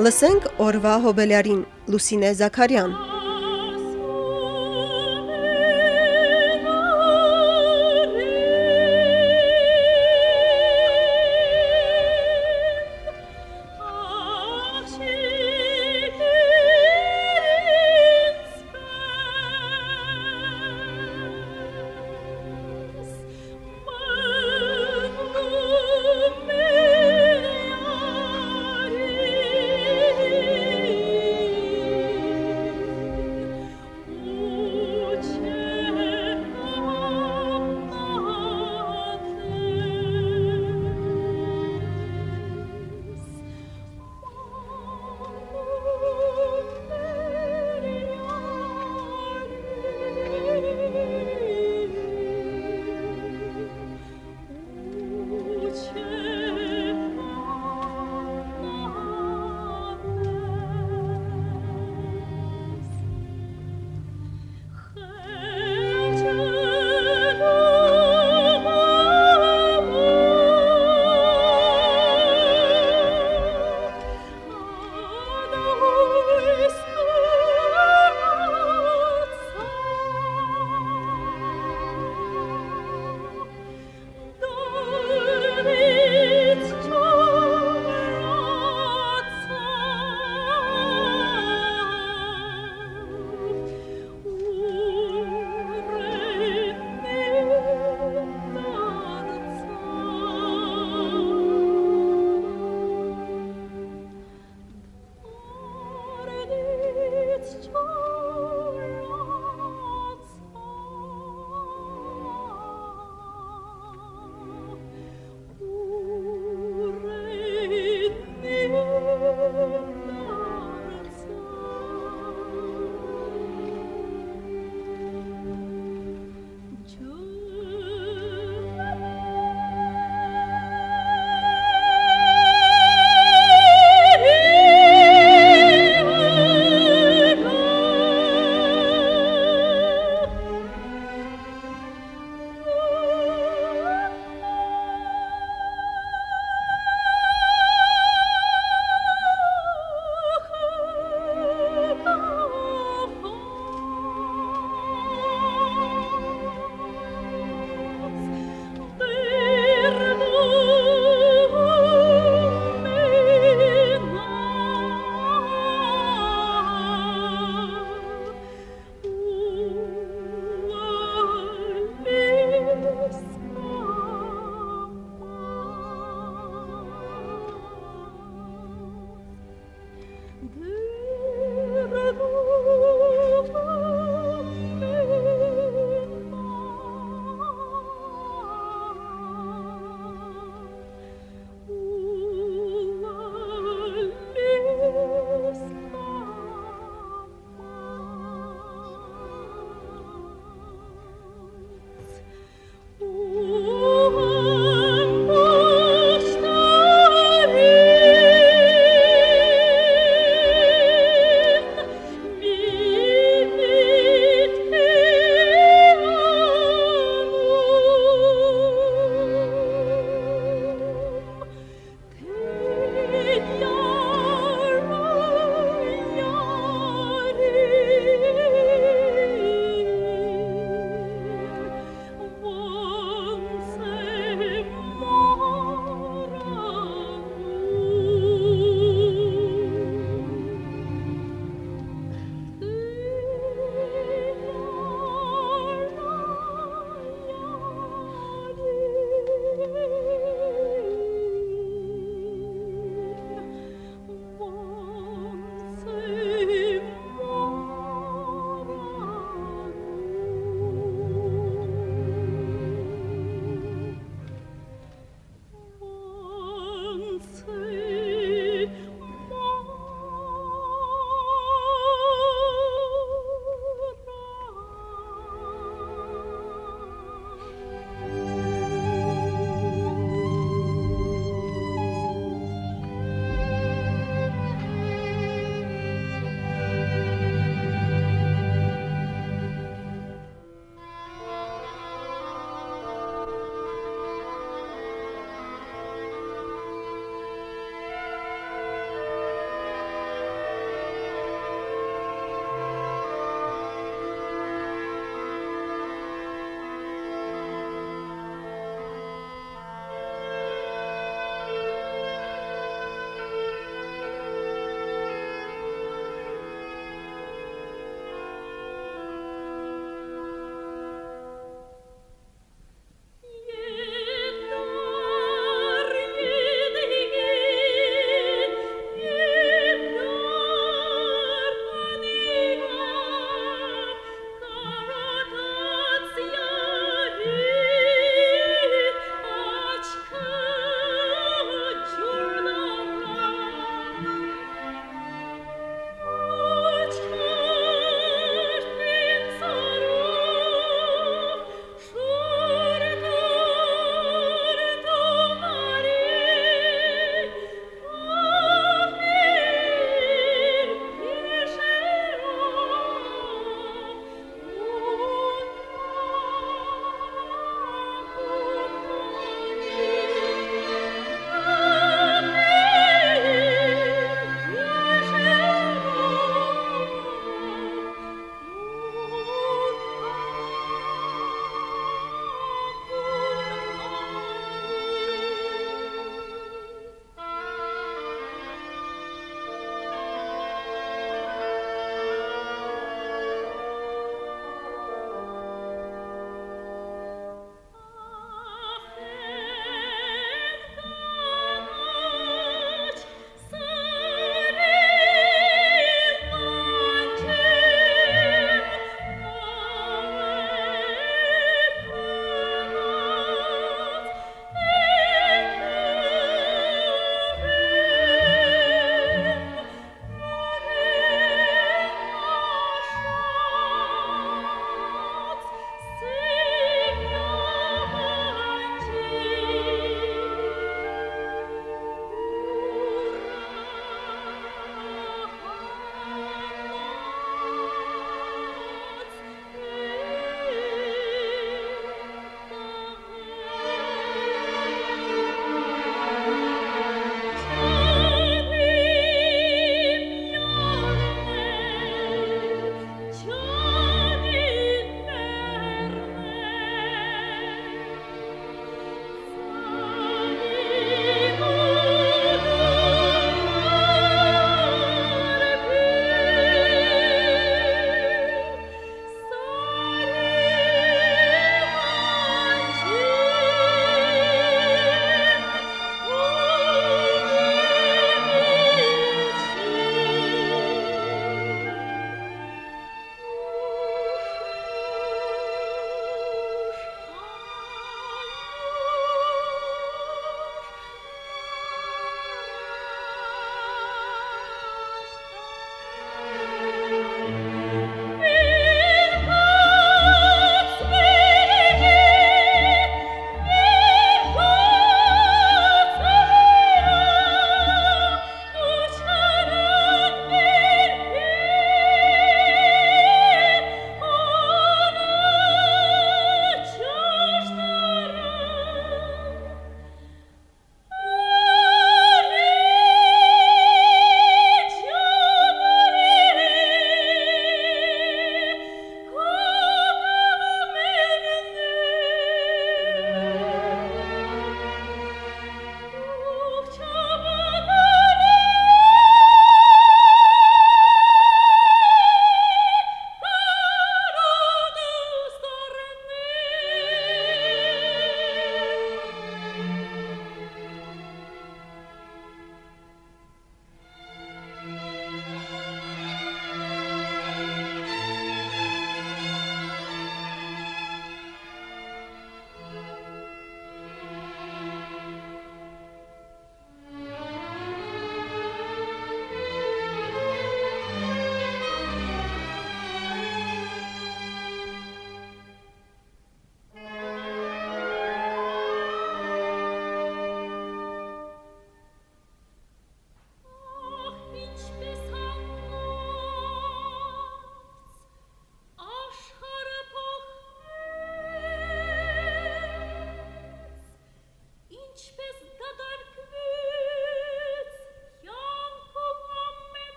Լսենք օրվա հոբելյարին Լուսինե Զաքարյան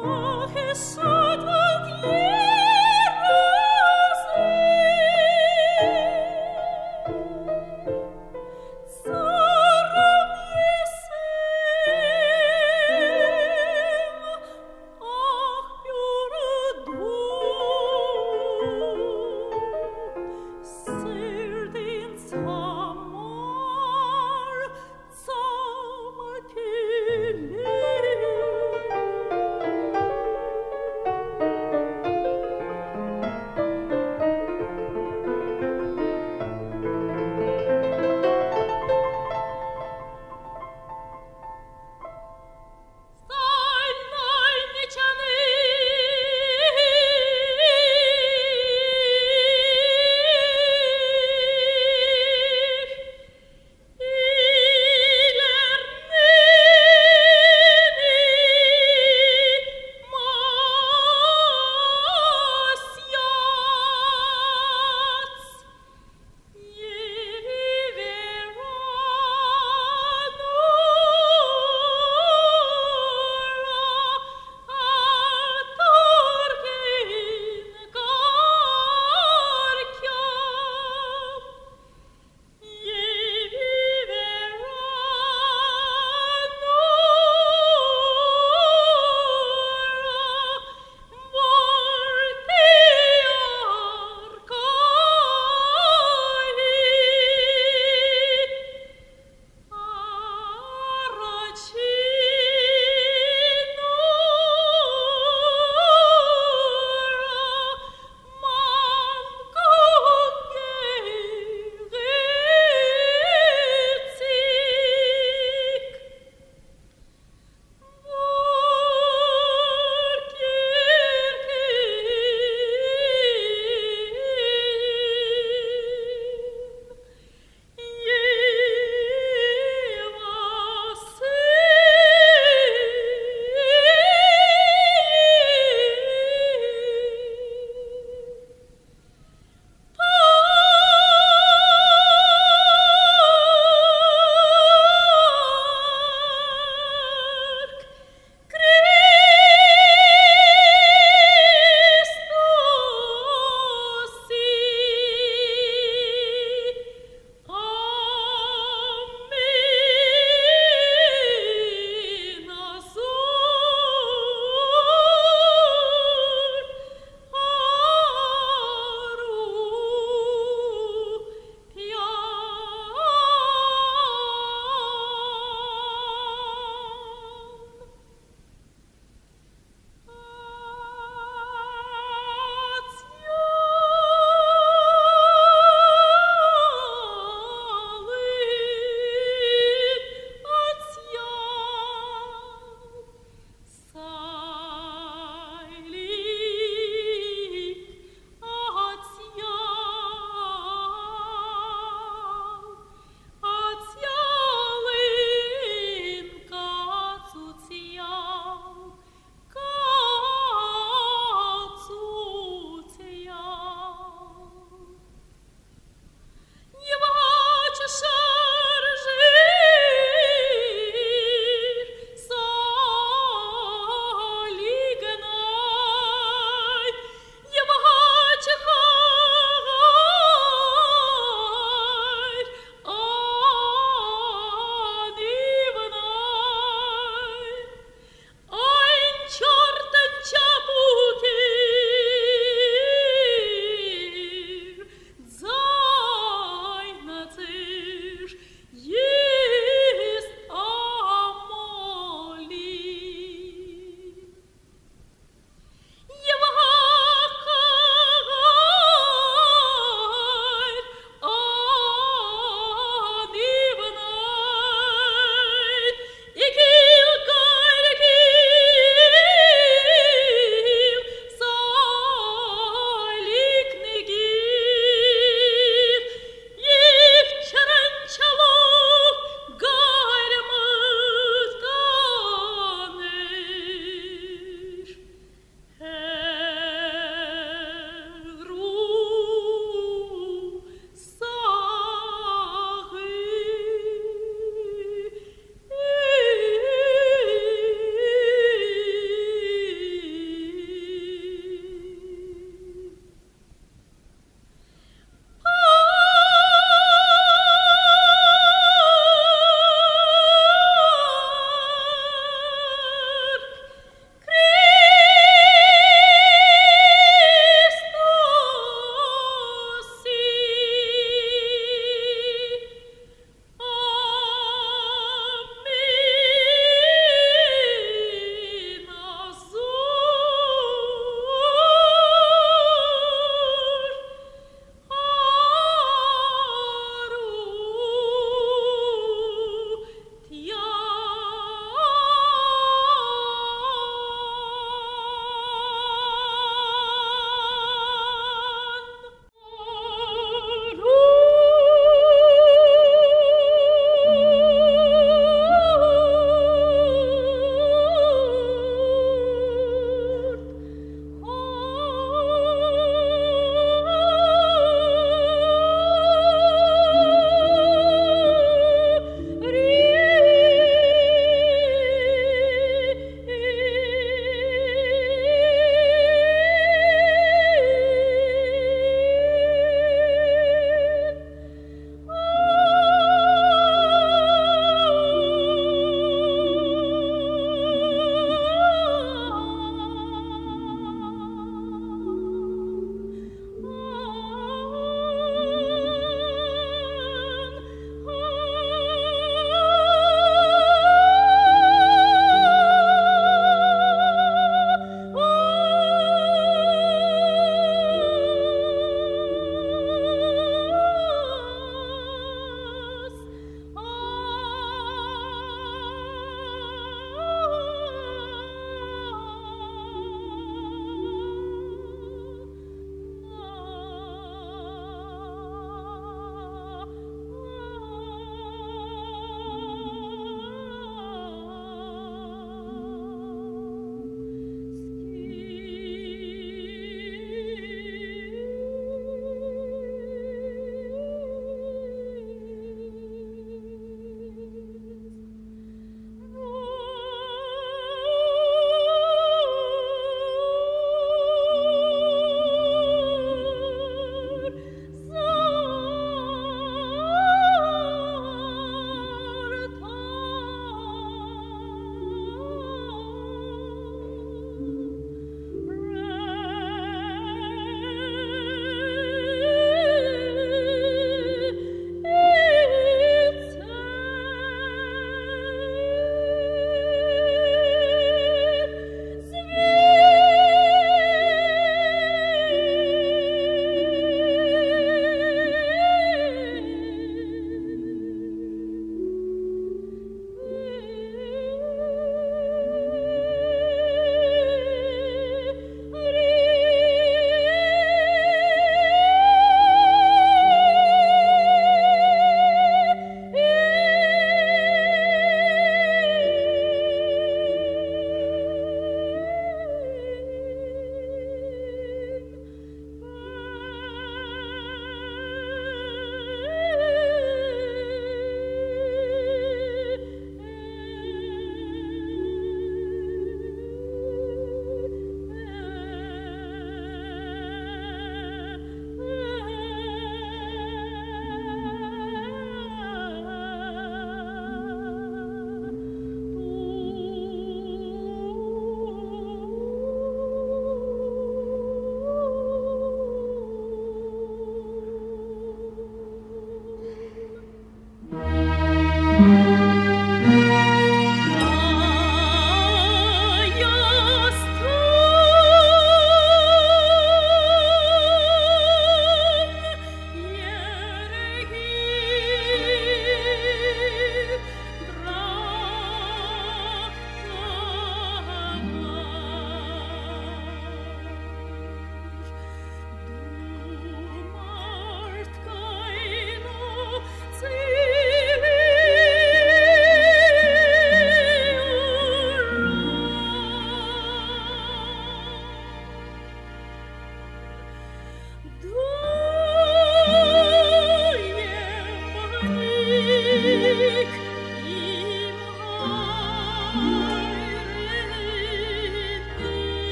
Oh, his sad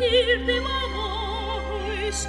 sir de A voice,